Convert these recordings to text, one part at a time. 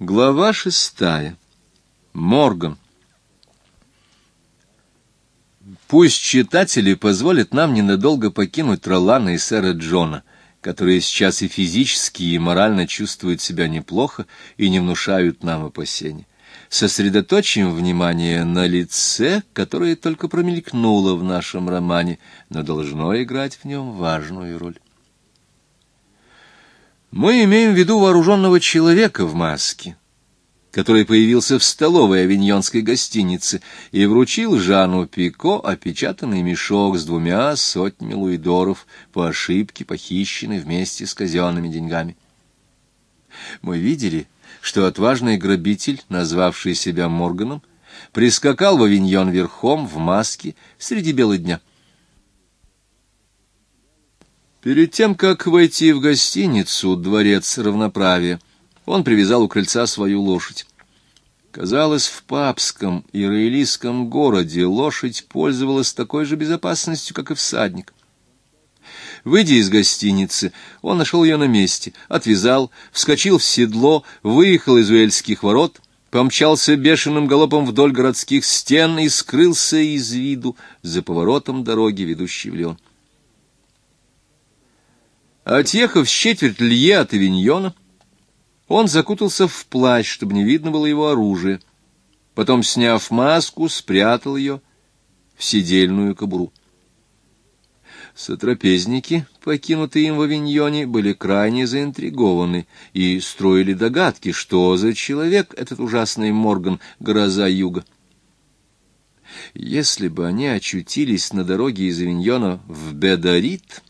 Глава шестая. Морган. Пусть читатели позволят нам ненадолго покинуть Ролана и сэра Джона, которые сейчас и физически, и морально чувствуют себя неплохо и не внушают нам опасений. Сосредоточим внимание на лице, которое только промелькнуло в нашем романе, но должно играть в нем важную роль. Мы имеем в виду вооруженного человека в маске, который появился в столовой авиньонской гостиницы и вручил Жану Пико опечатанный мешок с двумя сотнями луидоров по ошибке, похищенный вместе с казенными деньгами. Мы видели, что отважный грабитель, назвавший себя Морганом, прискакал в авиньон верхом в маске среди бела дня — Перед тем, как войти в гостиницу «Дворец равноправия», он привязал у крыльца свою лошадь. Казалось, в папском и раэлийском городе лошадь пользовалась такой же безопасностью, как и всадник. Выйдя из гостиницы, он нашел ее на месте, отвязал, вскочил в седло, выехал из Уэльских ворот, помчался бешеным галопом вдоль городских стен и скрылся из виду за поворотом дороги, ведущей в Леон. Отъехав с четверть лье от Авиньона, он закутался в плащ, чтобы не видно было его оружия. Потом, сняв маску, спрятал ее в сидельную кобуру. Сотрапезники, покинутые им в Авиньоне, были крайне заинтригованы и строили догадки, что за человек этот ужасный Морган, гроза юга. Если бы они очутились на дороге из Авиньона в Бедарит,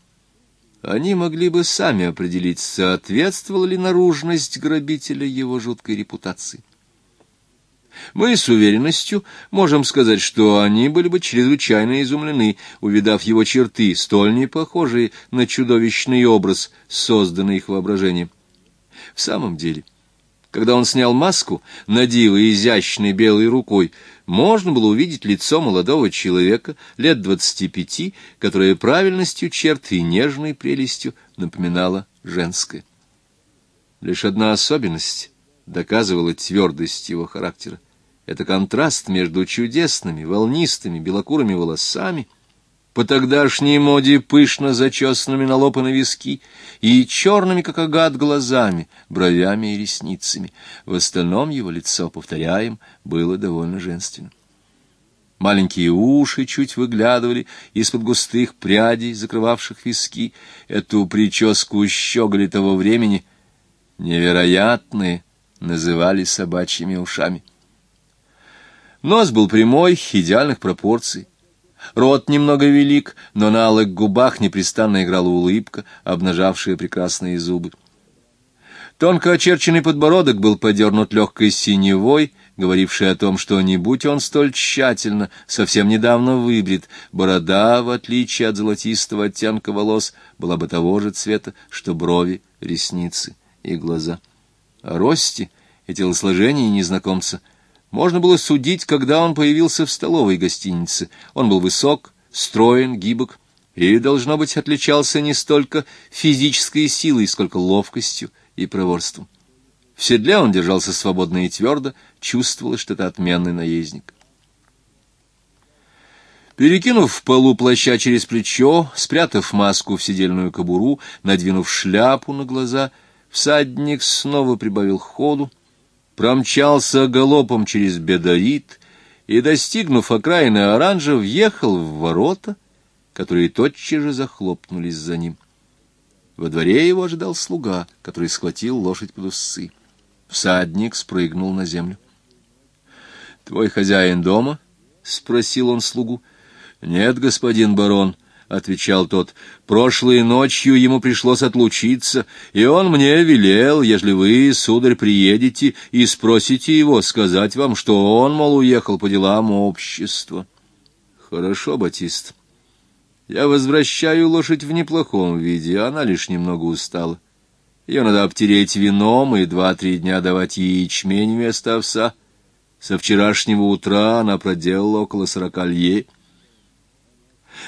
они могли бы сами определить, соответствовала ли наружность грабителя его жуткой репутации. Мы с уверенностью можем сказать, что они были бы чрезвычайно изумлены, увидав его черты, столь не похожие на чудовищный образ, созданный их воображением. В самом деле, когда он снял маску, надиво изящной белой рукой, можно было увидеть лицо молодого человека лет двадцати пяти, которое правильностью черт и нежной прелестью напоминало женское. Лишь одна особенность доказывала твердость его характера. Это контраст между чудесными, волнистыми, белокурыми волосами — по тогдашней моде пышно зачесанными на лоб и на виски, и черными, как агат, глазами, бровями и ресницами. В остальном его лицо, повторяем, было довольно женственным. Маленькие уши чуть выглядывали из-под густых прядей, закрывавших виски. Эту прическу щеголи того времени невероятные называли собачьими ушами. Нос был прямой, идеальных пропорций. Рот немного велик, но на алых губах непрестанно играла улыбка, обнажавшая прекрасные зубы. Тонко очерченный подбородок был подернут легкой синевой, говорившей о том, что не будь он столь тщательно, совсем недавно выбрит, борода, в отличие от золотистого оттенка волос, была бы того же цвета, что брови, ресницы и глаза. О росте и телосложении незнакомца можно было судить, когда он появился в столовой гостинице. Он был высок, строен, гибок и, должно быть, отличался не столько физической силой, сколько ловкостью и проворством. В седле он держался свободно и твердо, чувствовалось, что это отменный наездник. Перекинув полу плаща через плечо, спрятав маску в седельную кобуру, надвинув шляпу на глаза, всадник снова прибавил ходу, промчался галопом через Бедаит и, достигнув окраины оранжа, въехал в ворота, которые тотчас же захлопнулись за ним. Во дворе его ожидал слуга, который схватил лошадь под усы. Всадник спрыгнул на землю. — Твой хозяин дома? — спросил он слугу. — Нет, господин барон, — отвечал тот, — прошлой ночью ему пришлось отлучиться, и он мне велел, ежели вы, сударь, приедете и спросите его, сказать вам, что он, мол, уехал по делам общества. — Хорошо, Батист. Я возвращаю лошадь в неплохом виде, она лишь немного устала. Ее надо обтереть вином и два-три дня давать ячмень вместо овса. Со вчерашнего утра она проделала около сорока лье. —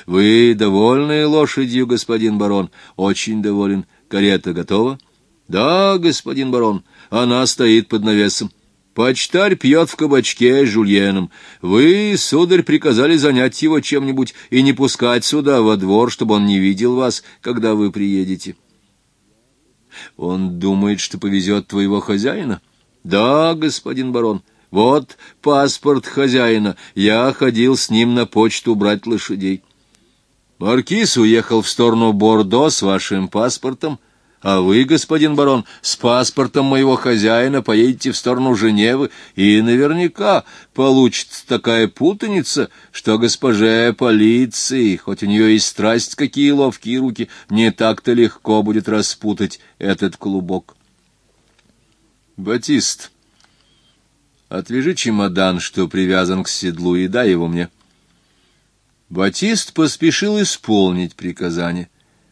Вы довольны лошадью, господин барон? — Очень доволен. Карета готова? — Да, господин барон. она стоит под навесом. Почтарь пьет в кабачке с Жульеном. Вы, сударь, приказали занять его чем-нибудь и не пускать сюда во двор, чтобы он не видел вас, когда вы приедете. Он думает, что повезет твоего хозяина? Да, господин барон. Вот паспорт хозяина. Я ходил с ним на почту брать лошадей. Маркиз уехал в сторону Бордо с вашим паспортом. — а вы, господин барон, с паспортом моего хозяина поедете в сторону Женевы, и наверняка получится такая путаница, что госпоже полиции, хоть у нее и страсть какие ловкие руки, не так-то легко будет распутать этот клубок. Батист, отвяжи чемодан, что привязан к седлу, и дай его мне. Батист поспешил исполнить приказание.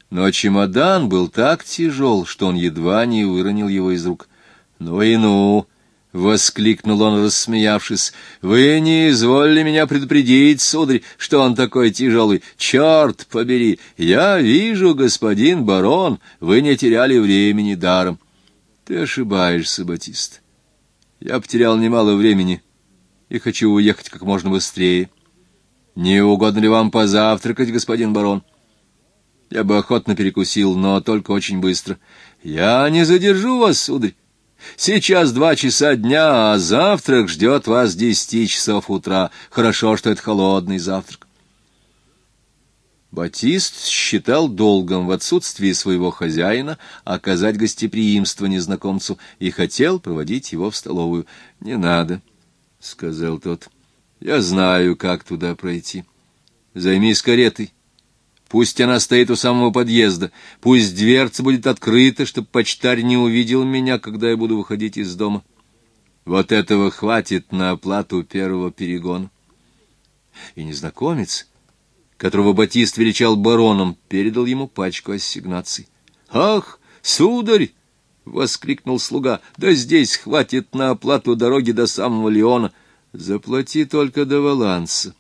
Но чемодан был так тяжел, что он едва не выронил его из рук. «Ну и ну!» — воскликнул он, рассмеявшись. «Вы не изволили меня предупредить, сударь, что он такой тяжелый. Черт побери! Я вижу, господин барон, вы не теряли времени даром». «Ты ошибаешься, Батист. Я потерял немало времени и хочу уехать как можно быстрее. Не угодно ли вам позавтракать, господин барон?» Я бы охотно перекусил, но только очень быстро. Я не задержу вас, сударь. Сейчас два часа дня, а завтрак ждет вас десяти часов утра. Хорошо, что это холодный завтрак. Батист считал долгом в отсутствии своего хозяина оказать гостеприимство незнакомцу и хотел проводить его в столовую. — Не надо, — сказал тот. — Я знаю, как туда пройти. Займись каретой. Пусть она стоит у самого подъезда, пусть дверца будет открыта, чтобы почтарь не увидел меня, когда я буду выходить из дома. Вот этого хватит на оплату первого перегона. И незнакомец, которого Батист величал бароном, передал ему пачку ассигнаций. «Ах, сударь!» — воскликнул слуга. «Да здесь хватит на оплату дороги до самого Леона. Заплати только до Валанса.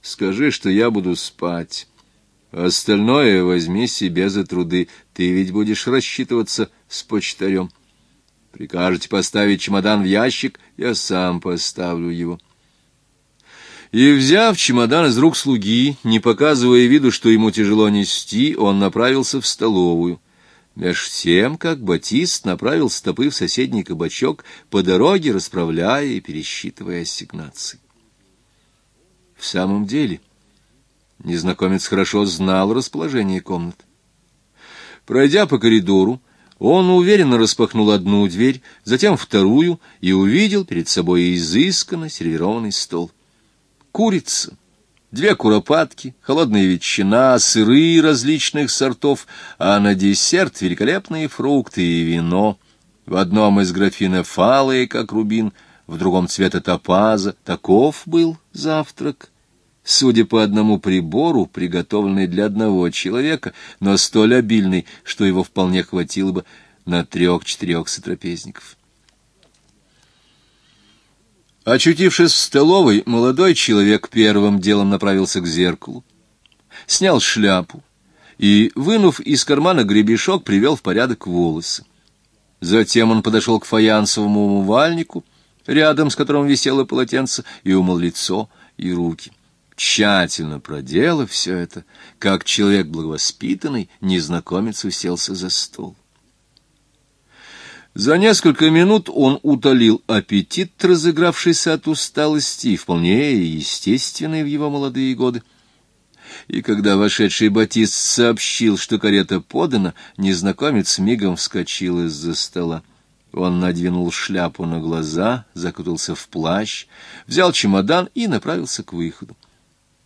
Скажи, что я буду спать». Остальное возьми себе за труды, ты ведь будешь рассчитываться с почтарем. Прикажете поставить чемодан в ящик, я сам поставлю его. И, взяв чемодан из рук слуги, не показывая виду, что ему тяжело нести, он направился в столовую. Меж тем, как Батист направил стопы в соседний кабачок, по дороге расправляя и пересчитывая ассигнации. В самом деле... Незнакомец хорошо знал расположение комнат. Пройдя по коридору, он уверенно распахнул одну дверь, затем вторую и увидел перед собой изысканно сервированный стол. Курица, две куропатки, холодная ветчина, сыры различных сортов, а на десерт великолепные фрукты и вино. В одном из графинов алые, как рубин, в другом цвета топаза. Таков был завтрак судя по одному прибору, приготовленный для одного человека, но столь обильный, что его вполне хватило бы на трех-четырех сотрапезников. Очутившись в столовой, молодой человек первым делом направился к зеркалу, снял шляпу и, вынув из кармана гребешок, привел в порядок волосы. Затем он подошел к фаянсовому умывальнику, рядом с которым висело полотенце, и умыл лицо и руки. Тщательно проделав все это, как человек благовоспитанный, незнакомец уселся за стол. За несколько минут он утолил аппетит, разыгравшийся от усталости, вполне естественный в его молодые годы. И когда вошедший Батист сообщил, что карета подана, незнакомец мигом вскочил из-за стола. Он надвинул шляпу на глаза, закутался в плащ, взял чемодан и направился к выходу.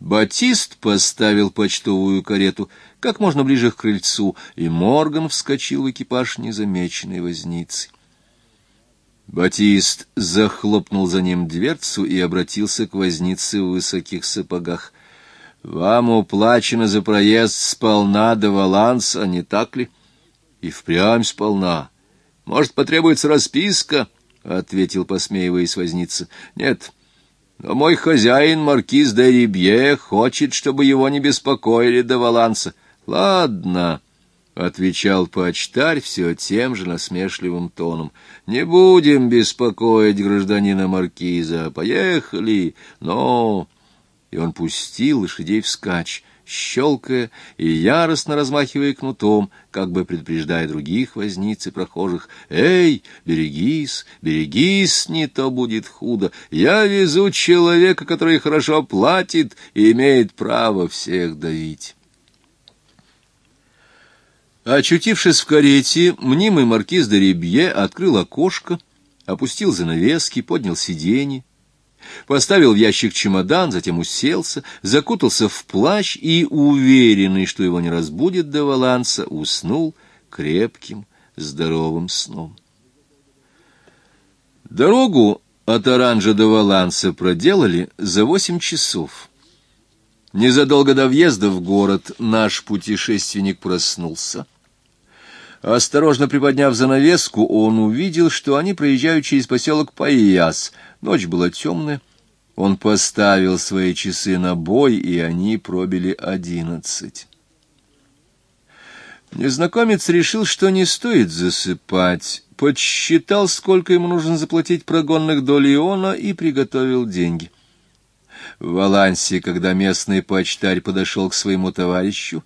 Батист поставил почтовую карету как можно ближе к крыльцу, и Морган вскочил в экипаж незамеченной возницы. Батист захлопнул за ним дверцу и обратился к вознице в высоких сапогах. — Вам уплачено за проезд сполна до Валанса, не так ли? — И впрямь сполна. Может, потребуется расписка? — ответил, посмеиваясь возница. — Нет, но мой хозяин, маркиз де Рибье, хочет, чтобы его не беспокоили до Валанса. Ладно, отвечал почтарь все тем же насмешливым тоном. — Не будем беспокоить гражданина Маркиза. Поехали, но... И он пустил лошадей вскачь, щелкая и яростно размахивая кнутом, как бы предупреждая других возниц и прохожих. «Эй, берегись, берегись, не то будет худо. Я везу человека, который хорошо платит и имеет право всех давить». Очутившись в карете, мнимый маркиз де Рибье открыл окошко, опустил занавески, поднял сиденье, поставил в ящик чемодан, затем уселся, закутался в плащ и, уверенный, что его не разбудит до Валанса, уснул крепким, здоровым сном. Дорогу от Оранжа до Валанса проделали за восемь часов. Незадолго до въезда в город наш путешественник проснулся — Осторожно приподняв занавеску, он увидел, что они проезжают через поселок Паяс. Ночь была темная. Он поставил свои часы на бой, и они пробили одиннадцать. Незнакомец решил, что не стоит засыпать, подсчитал, сколько ему нужно заплатить прогонных до Леона и приготовил деньги. В Валансе, когда местный почтарь подошел к своему товарищу,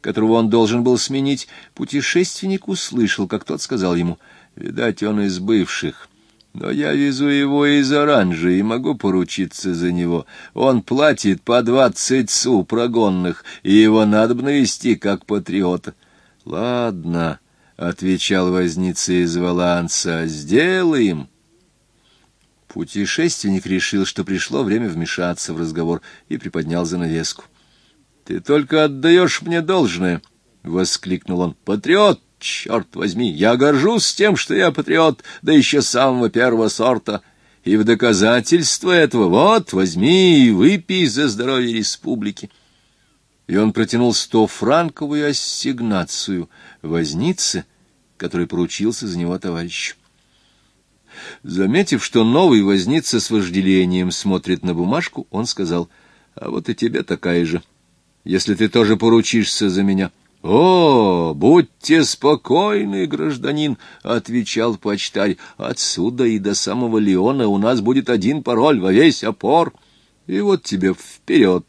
которого он должен был сменить, путешественник услышал, как тот сказал ему, «Видать, он из бывших». Но я везу его из Оранжи и могу поручиться за него. Он платит по двадцать су прогонных, и его надо навести как патриота. — Ладно, — отвечал возница из Валанса, — сделаем. Путешественник решил, что пришло время вмешаться в разговор, и приподнял занавеску. — Ты только отдаешь мне должное, — воскликнул он. — Патриот, черт возьми, я горжусь тем, что я патриот, да еще самого первого сорта. И в доказательство этого вот, возьми и выпей за здоровье республики. И он протянул стофранковую ассигнацию вознице, который поручился за него товарищу. Заметив, что новый возница с вожделением смотрит на бумажку, он сказал, — А вот и тебе такая же. — если ты тоже поручишься за меня. — О, будьте спокойны, гражданин, — отвечал почтарь. — Отсюда и до самого Леона у нас будет один пароль во весь опор. И вот тебе вперед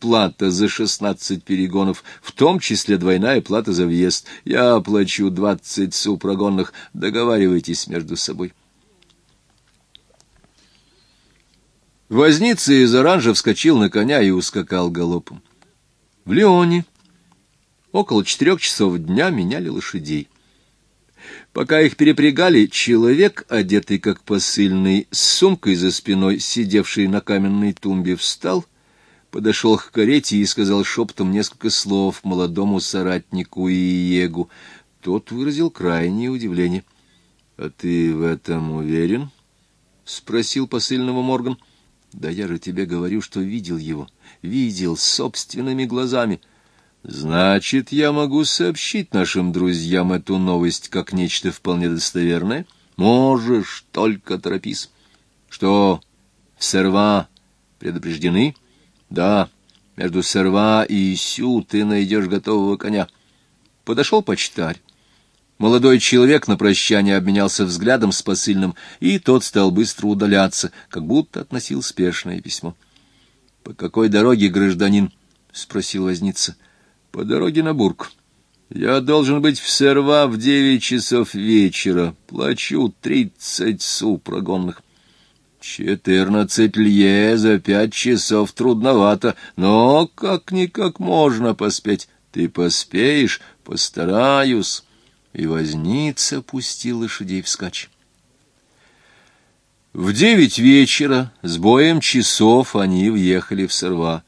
плата за шестнадцать перегонов, в том числе двойная плата за въезд. Я оплачу двадцать су прогонных. Договаривайтесь между собой. Возница из оранжа вскочил на коня и ускакал галопом. В Лионе около четырех часов дня меняли лошадей. Пока их перепрягали, человек, одетый как посыльный, с сумкой за спиной, сидевший на каменной тумбе, встал, подошел к карете и сказал шепотом несколько слов молодому соратнику Иегу. Тот выразил крайнее удивление. — А ты в этом уверен? — спросил посыльного Морган. — Да я же тебе говорю, что видел его. — видел собственными глазами. Значит, я могу сообщить нашим друзьям эту новость как нечто вполне достоверное? Можешь, только торопись. Что, Серва предупреждены? Да, между Серва и Сю ты найдешь готового коня. Подошел почтарь. Молодой человек на прощание обменялся взглядом с посыльным, и тот стал быстро удаляться, как будто относил спешное письмо. По какой дороге, гражданин? — спросил возница. — По дороге на Бург. Я должен быть в Серва в девять часов вечера. Плачу тридцать су прогонных. Четырнадцать лье за пять часов трудновато, но как-никак можно поспеть. Ты поспеешь? Постараюсь. И возница пустил лошадей вскачь. В девять вечера с боем часов они въехали в Сорва.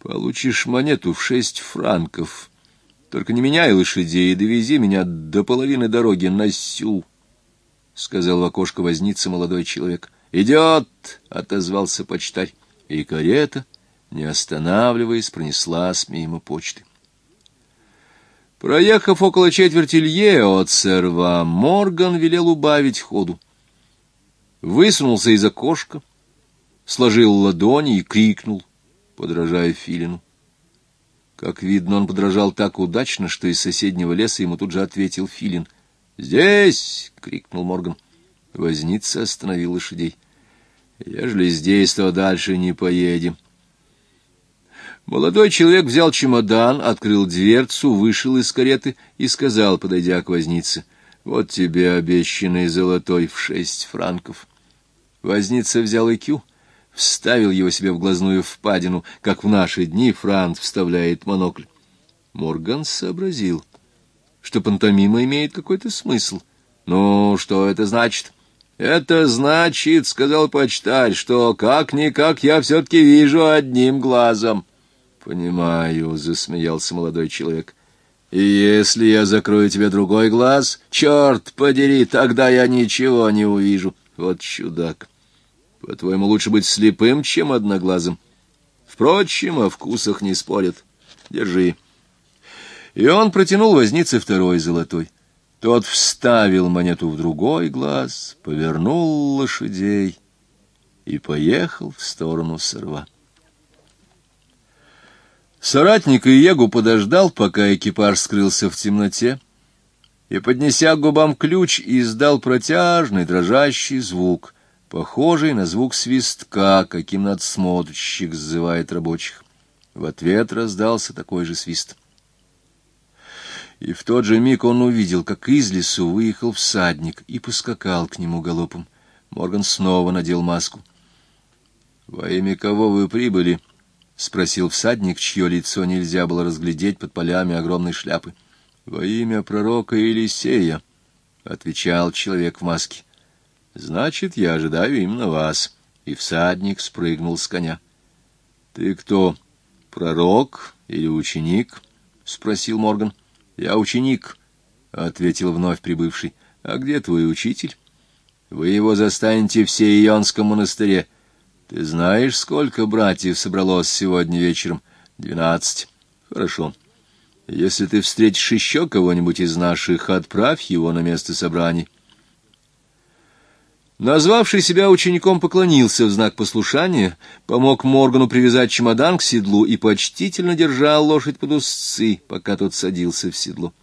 Получишь монету в шесть франков. Только не меняй лошадей и довези меня до половины дороги на Сю, — сказал в окошко возница молодой человек. — Идет, — отозвался почтарь, и карета, не останавливаясь, пронеслась мимо почты. Проехав около четверти лье от Серва, Морган велел убавить ходу высунулся из окошка, сложил ладони и крикнул, подражая филину. Как видно, он подражал так удачно, что из соседнего леса ему тут же ответил Филин. «Здесь!» — крикнул Морган. Возница остановил лошадей. «Ежели здесь, то дальше не поедем». Молодой человек взял чемодан, открыл дверцу, вышел из кареты и сказал, подойдя к вознице, «Вот тебе обещанный золотой в шесть франков». Возница взял икю, вставил его себе в глазную впадину, как в наши дни Франт вставляет монокль. Морган сообразил, что пантомима имеет какой-то смысл. «Ну, что это значит?» «Это значит, — сказал почтарь, — что как-никак я все-таки вижу одним глазом». «Понимаю», — засмеялся молодой человек. «И если я закрою тебе другой глаз, черт подери, тогда я ничего не увижу. Вот чудак. По-твоему, лучше быть слепым, чем одноглазым? Впрочем, о вкусах не спорят. Держи». И он протянул вознице второй золотой. Тот вставил монету в другой глаз, повернул лошадей и поехал в сторону сорва. Соратник Иегу подождал, пока экипаж скрылся в темноте, и, поднеся к губам ключ, издал протяжный дрожащий звук, похожий на звук свистка, каким надсмотрщик сзывает рабочих. В ответ раздался такой же свист. И в тот же миг он увидел, как из лесу выехал всадник и поскакал к нему галопом. Морган снова надел маску. — Во имя кого вы прибыли? — спросил всадник, чье лицо нельзя было разглядеть под полями огромной шляпы. — Во имя пророка Елисея, — отвечал человек в маске. — Значит, я ожидаю именно вас. И всадник спрыгнул с коня. — Ты кто, пророк или ученик? — спросил Морган. — я ученик, — ответил вновь прибывший. — А где твой учитель? — Вы его застанете в Сеионском монастыре. Ты знаешь, сколько братьев собралось сегодня вечером? Двенадцать. Хорошо. Если ты встретишь еще кого-нибудь из наших, отправь его на место собраний. Назвавший себя учеником поклонился в знак послушания, помог Моргану привязать чемодан к седлу и почтительно держал лошадь под узцы, пока тот садился в седло.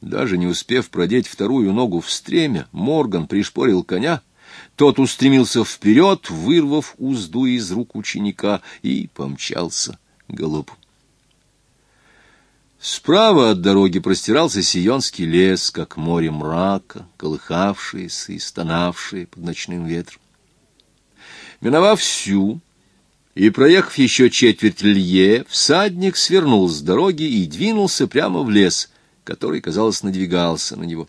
Даже не успев продеть вторую ногу в стремя, Морган пришпорил коня, тот устремился вперед, вырвав узду из рук ученика, и помчался галопом. Справа от дороги простирался Сионский лес, как море мрака, колыхавшееся и стонавшее под ночным ветром. Миновав всю и проехав еще четверть лье, всадник свернул с дороги и двинулся прямо в лес, который, казалось, надвигался на него.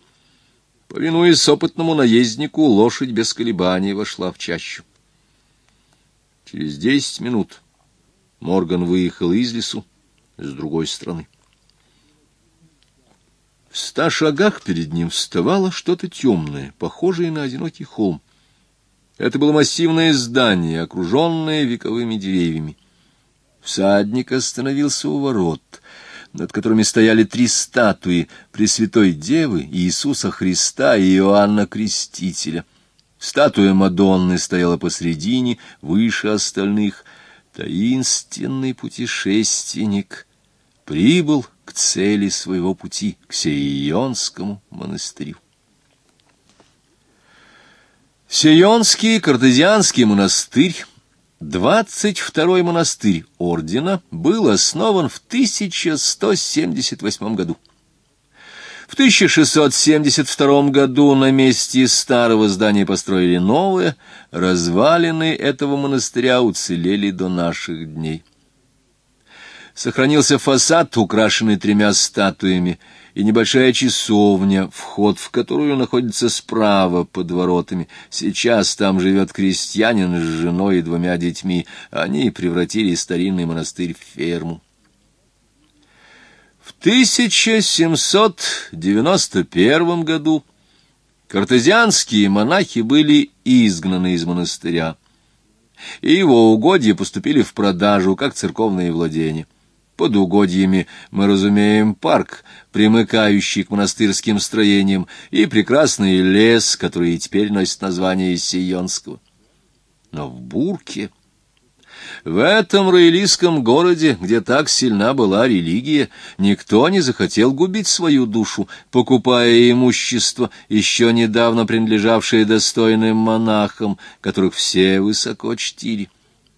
Повинуясь опытному наезднику, лошадь без колебаний вошла в чащу. Через десять минут Морган выехал из лесу с другой стороны. В ста шагах перед ним вставало что-то темное, похожее на одинокий холм. Это было массивное здание, окруженное вековыми деревьями. Всадник остановился у ворот, над которыми стояли три статуи Пресвятой Девы, Иисуса Христа и Иоанна Крестителя. Статуя Мадонны стояла посредине, выше остальных. Таинственный путешественник прибыл к цели своего пути, к Сионскому монастырю. Сионский картезианский монастырь, двадцать второй монастырь ордена, был основан в 1178 году. В 1672 году на месте старого здания построили новое, развалины этого монастыря уцелели до наших дней. Сохранился фасад, украшенный тремя статуями, и небольшая часовня, вход в которую находится справа под воротами. Сейчас там живет крестьянин с женой и двумя детьми. Они превратили старинный монастырь в ферму. В 1791 году картезианские монахи были изгнаны из монастыря, и его угодья поступили в продажу как церковные владения. Под угодьями мы разумеем парк, примыкающий к монастырским строениям, и прекрасный лес, который теперь носит название Сионского. Но в Бурке В этом роялийском городе, где так сильна была религия, никто не захотел губить свою душу, покупая имущество, еще недавно принадлежавшее достойным монахам, которых все высоко чтили.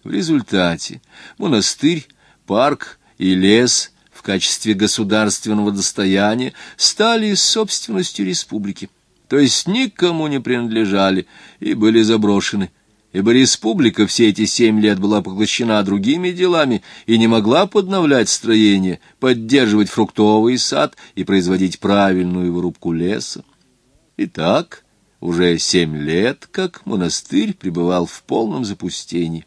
В результате монастырь, парк и лес в качестве государственного достояния стали собственностью республики, то есть никому не принадлежали и были заброшены ибо республика все эти семь лет была поглощена другими делами и не могла подновлять строение, поддерживать фруктовый сад и производить правильную вырубку леса. Итак, уже семь лет, как монастырь пребывал в полном запустении.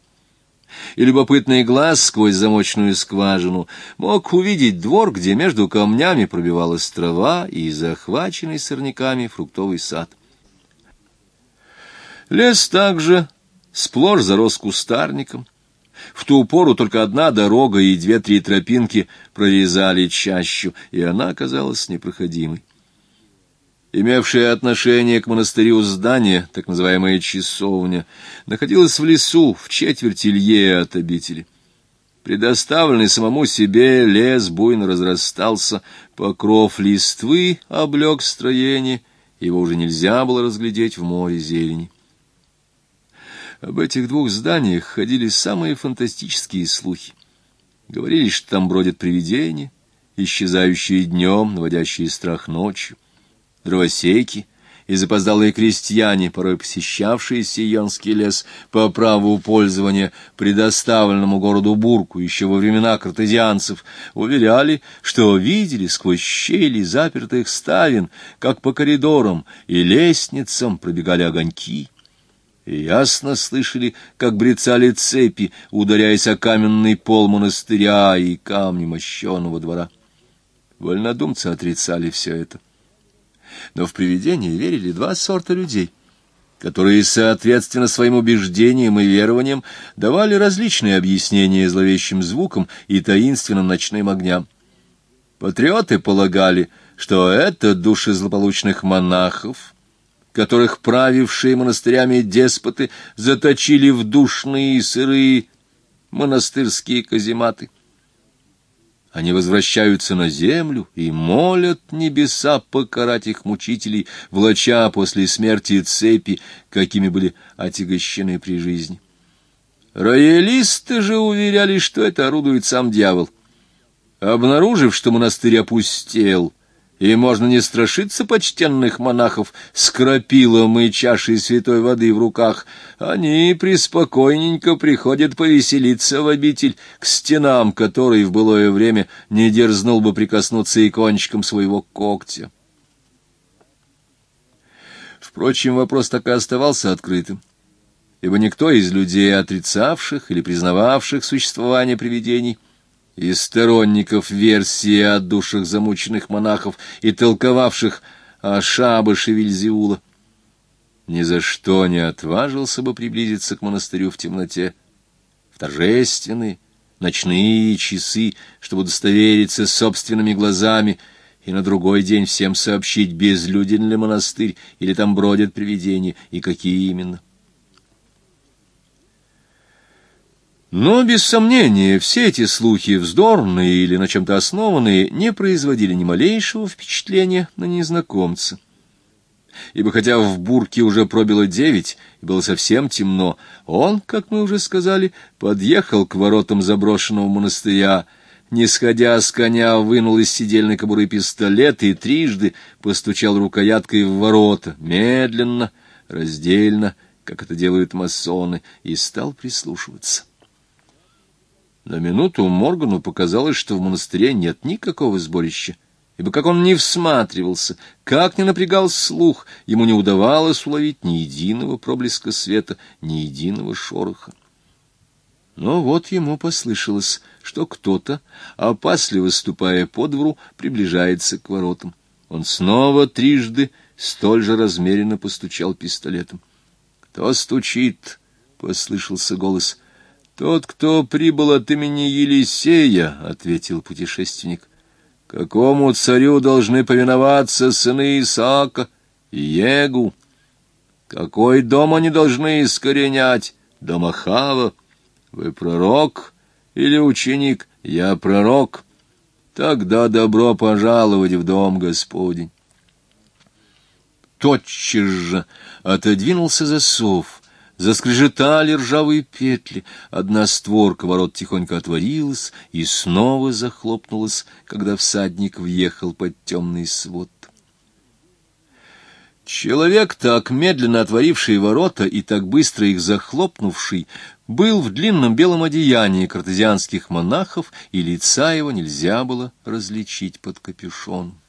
И любопытный глаз сквозь замочную скважину мог увидеть двор, где между камнями пробивалась трава и захваченный сорняками фруктовый сад. Лес также сплошь зарос кустарником. В ту пору только одна дорога и две-три тропинки прорезали чащу, и она оказалась непроходимой. Имевшее отношение к монастырю здание, так называемая часовня, находилось в лесу в четверти лье от обители. Предоставленный самому себе лес буйно разрастался, покров листвы облег строение, его уже нельзя было разглядеть в море зелени. Об этих двух зданиях ходили самые фантастические слухи. Говорили, что там бродят привидения, исчезающие днем, наводящие страх ночью, дровосеки и запоздалые крестьяне, порой посещавшие Сионский лес по праву пользования предоставленному городу Бурку еще во времена картезианцев, уверяли, что видели сквозь щели запертых ставен, как по коридорам и лестницам пробегали огоньки и ясно слышали, как брецали цепи, ударяясь о каменный пол монастыря и камни мощеного двора. Вольнодумцы отрицали все это. Но в привидения верили два сорта людей, которые, соответственно своим убеждениям и верованиям, давали различные объяснения зловещим звукам и таинственным ночным огням. Патриоты полагали, что это души злополучных монахов — которых правившие монастырями деспоты заточили в душные и сырые монастырские казематы. Они возвращаются на землю и молят небеса покарать их мучителей, влача после смерти цепи, какими были отягощены при жизни. Роялисты же уверяли, что это орудует сам дьявол. Обнаружив, что монастырь опустел, и можно не страшиться почтенных монахов с крапилом и чашей святой воды в руках. Они приспокойненько приходят повеселиться в обитель, к стенам которой в былое время не дерзнул бы прикоснуться и кончиком своего когтя. Впрочем, вопрос так и оставался открытым, ибо никто из людей, отрицавших или признававших существование привидений, из сторонников версии о душах замученных монахов и толковавших о шабаше Вильзиула, ни за что не отважился бы приблизиться к монастырю в темноте, в торжественные ночные часы, чтобы удостовериться собственными глазами и на другой день всем сообщить, безлюден ли монастырь, или там бродят привидения, и какие именно. Но, без сомнения, все эти слухи, вздорные или на чем-то основанные, не производили ни малейшего впечатления на незнакомца. Ибо хотя в бурке уже пробило девять и было совсем темно, он, как мы уже сказали, подъехал к воротам заброшенного монастыря, не сходя с коня, вынул из сидельной кобуры пистолет и трижды постучал рукояткой в ворота, медленно, раздельно, как это делают масоны, и стал прислушиваться. На минуту Моргану показалось, что в монастыре нет никакого сборища, ибо как он не всматривался, как не напрягал слух, ему не удавалось уловить ни единого проблеска света, ни единого шороха. Но вот ему послышалось, что кто-то, опасливо ступая по двору, приближается к воротам. Он снова трижды столь же размеренно постучал пистолетом. «Кто стучит?» — послышался голос. «Тот, кто прибыл от имени Елисея», — ответил путешественник. «Какому царю должны повиноваться сыны Исаака и Егу? Какой дом они должны искоренять? Дом Ахава? Вы пророк или ученик? Я пророк. Тогда добро пожаловать в дом Господень. Тотчас же отодвинулся засов, заскрежетали ржавые петли, одна створка ворот тихонько отворилась и снова захлопнулась, когда всадник въехал под темный свод. Человек, так медленно отворивший ворота и так быстро их захлопнувший, был в длинном белом одеянии картезианских монахов, и лица его нельзя было различить под капюшоном.